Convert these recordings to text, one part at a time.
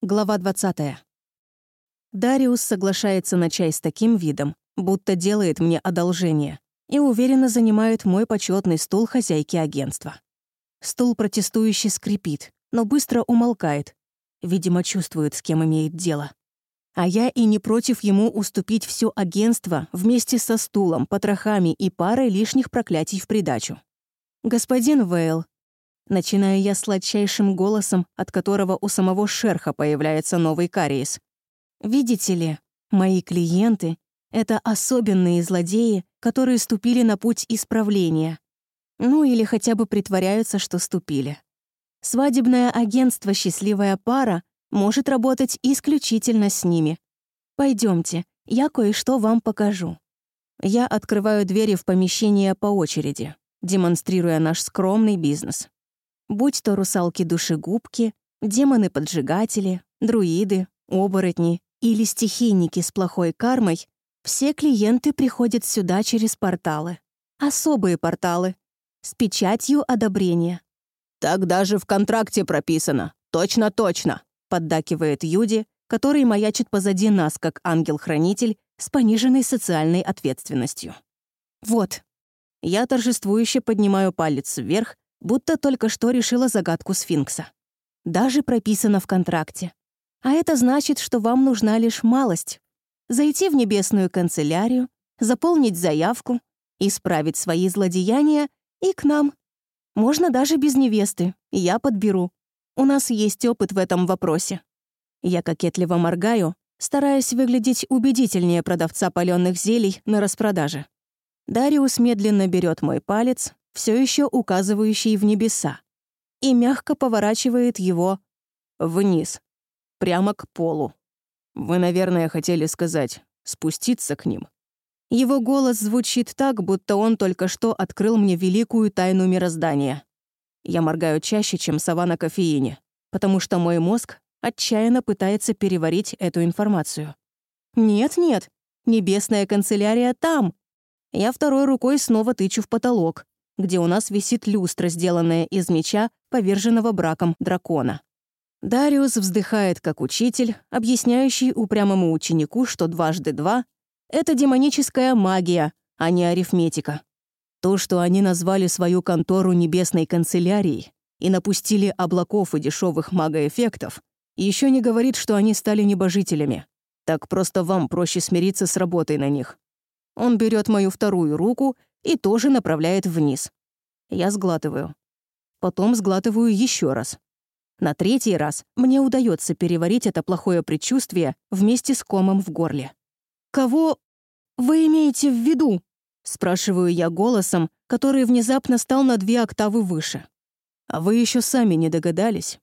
Глава 20. Дариус соглашается на чай с таким видом, будто делает мне одолжение, и уверенно занимает мой почетный стул хозяйки агентства. Стул протестующий скрипит, но быстро умолкает. Видимо, чувствует, с кем имеет дело. А я и не против ему уступить все агентство вместе со стулом, потрохами и парой лишних проклятий в придачу. «Господин Вейл, Начинаю я сладчайшим голосом, от которого у самого шерха появляется новый кариес. «Видите ли, мои клиенты — это особенные злодеи, которые ступили на путь исправления. Ну или хотя бы притворяются, что ступили. Свадебное агентство «Счастливая пара» может работать исключительно с ними. Пойдемте, я кое-что вам покажу». Я открываю двери в помещение по очереди, демонстрируя наш скромный бизнес. Будь то русалки-душегубки, демоны-поджигатели, друиды, оборотни или стихийники с плохой кармой, все клиенты приходят сюда через порталы. Особые порталы. С печатью одобрения. «Так даже в контракте прописано. Точно-точно», — поддакивает Юди, который маячит позади нас, как ангел-хранитель с пониженной социальной ответственностью. «Вот». Я торжествующе поднимаю палец вверх, будто только что решила загадку сфинкса. Даже прописано в контракте. А это значит, что вам нужна лишь малость. Зайти в небесную канцелярию, заполнить заявку, исправить свои злодеяния и к нам. Можно даже без невесты, я подберу. У нас есть опыт в этом вопросе. Я кокетливо моргаю, стараясь выглядеть убедительнее продавца паленых зелий на распродаже. Дариус медленно берет мой палец, все еще указывающий в небеса, и мягко поворачивает его вниз, прямо к полу. Вы, наверное, хотели сказать «спуститься к ним». Его голос звучит так, будто он только что открыл мне великую тайну мироздания. Я моргаю чаще, чем сова на кофеине, потому что мой мозг отчаянно пытается переварить эту информацию. «Нет-нет, небесная канцелярия там!» Я второй рукой снова тычу в потолок, где у нас висит люстра, сделанная из меча, поверженного браком дракона. Дариус вздыхает как учитель, объясняющий упрямому ученику, что дважды два — это демоническая магия, а не арифметика. То, что они назвали свою контору небесной канцелярией и напустили облаков и дешевых магоэффектов, еще не говорит, что они стали небожителями. Так просто вам проще смириться с работой на них. Он берет мою вторую руку и тоже направляет вниз. Я сглатываю. Потом сглатываю еще раз. На третий раз мне удается переварить это плохое предчувствие вместе с комом в горле. «Кого вы имеете в виду?» — спрашиваю я голосом, который внезапно стал на две октавы выше. «А вы еще сами не догадались?»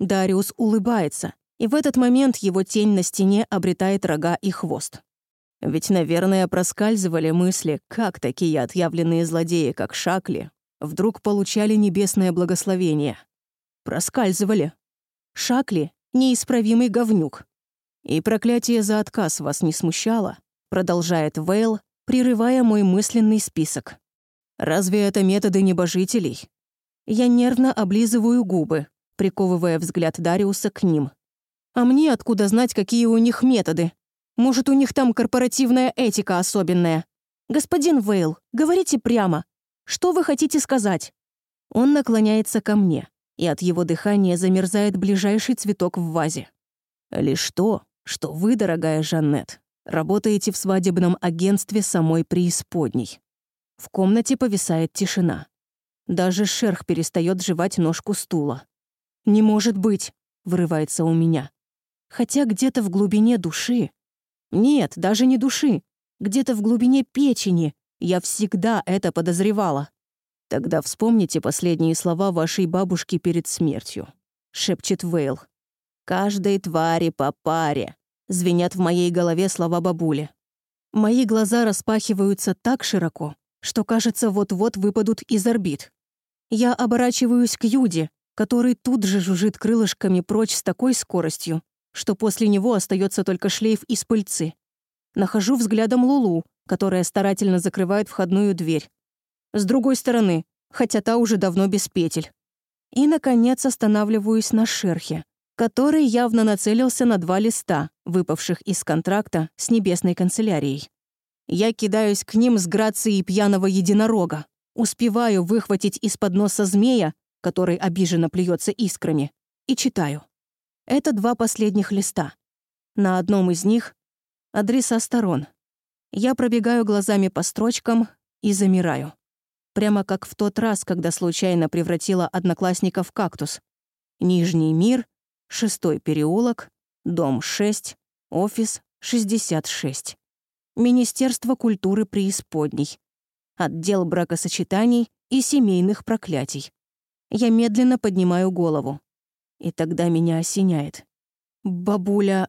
Дариус улыбается, и в этот момент его тень на стене обретает рога и хвост. Ведь, наверное, проскальзывали мысли, как такие отъявленные злодеи, как Шакли, вдруг получали небесное благословение. Проскальзывали. Шакли — неисправимый говнюк. И проклятие за отказ вас не смущало, продолжает Вейл, прерывая мой мысленный список. Разве это методы небожителей? Я нервно облизываю губы, приковывая взгляд Дариуса к ним. А мне откуда знать, какие у них методы? Может, у них там корпоративная этика особенная? Господин Вейл, говорите прямо. Что вы хотите сказать?» Он наклоняется ко мне, и от его дыхания замерзает ближайший цветок в вазе. «Лишь то, что вы, дорогая Жаннет, работаете в свадебном агентстве самой преисподней». В комнате повисает тишина. Даже шерх перестает жевать ножку стула. «Не может быть!» — вырывается у меня. Хотя где-то в глубине души нет, даже не души. Где-то в глубине печени. Я всегда это подозревала. Тогда вспомните последние слова вашей бабушки перед смертью. Шепчет Вейл. Каждой твари по паре. Звенят в моей голове слова бабули. Мои глаза распахиваются так широко, что, кажется, вот-вот выпадут из орбит. Я оборачиваюсь к Юде, который тут же жужжит крылышками прочь с такой скоростью, что после него остается только шлейф из пыльцы. Нахожу взглядом Лулу, которая старательно закрывает входную дверь. С другой стороны, хотя та уже давно без петель. И, наконец, останавливаюсь на шерхе, который явно нацелился на два листа, выпавших из контракта с небесной канцелярией. Я кидаюсь к ним с грацией пьяного единорога, успеваю выхватить из-под носа змея, который обиженно плюется искрами, и читаю. Это два последних листа. На одном из них — адреса сторон. Я пробегаю глазами по строчкам и замираю. Прямо как в тот раз, когда случайно превратила одноклассника в кактус. Нижний мир, шестой переулок, дом 6, офис 66. Министерство культуры преисподней. Отдел бракосочетаний и семейных проклятий. Я медленно поднимаю голову. И тогда меня осеняет. «Бабуля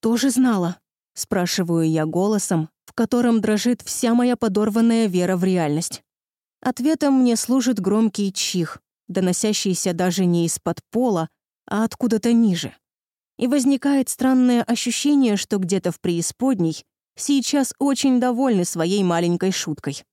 тоже знала?» Спрашиваю я голосом, в котором дрожит вся моя подорванная вера в реальность. Ответом мне служит громкий чих, доносящийся даже не из-под пола, а откуда-то ниже. И возникает странное ощущение, что где-то в преисподней сейчас очень довольны своей маленькой шуткой.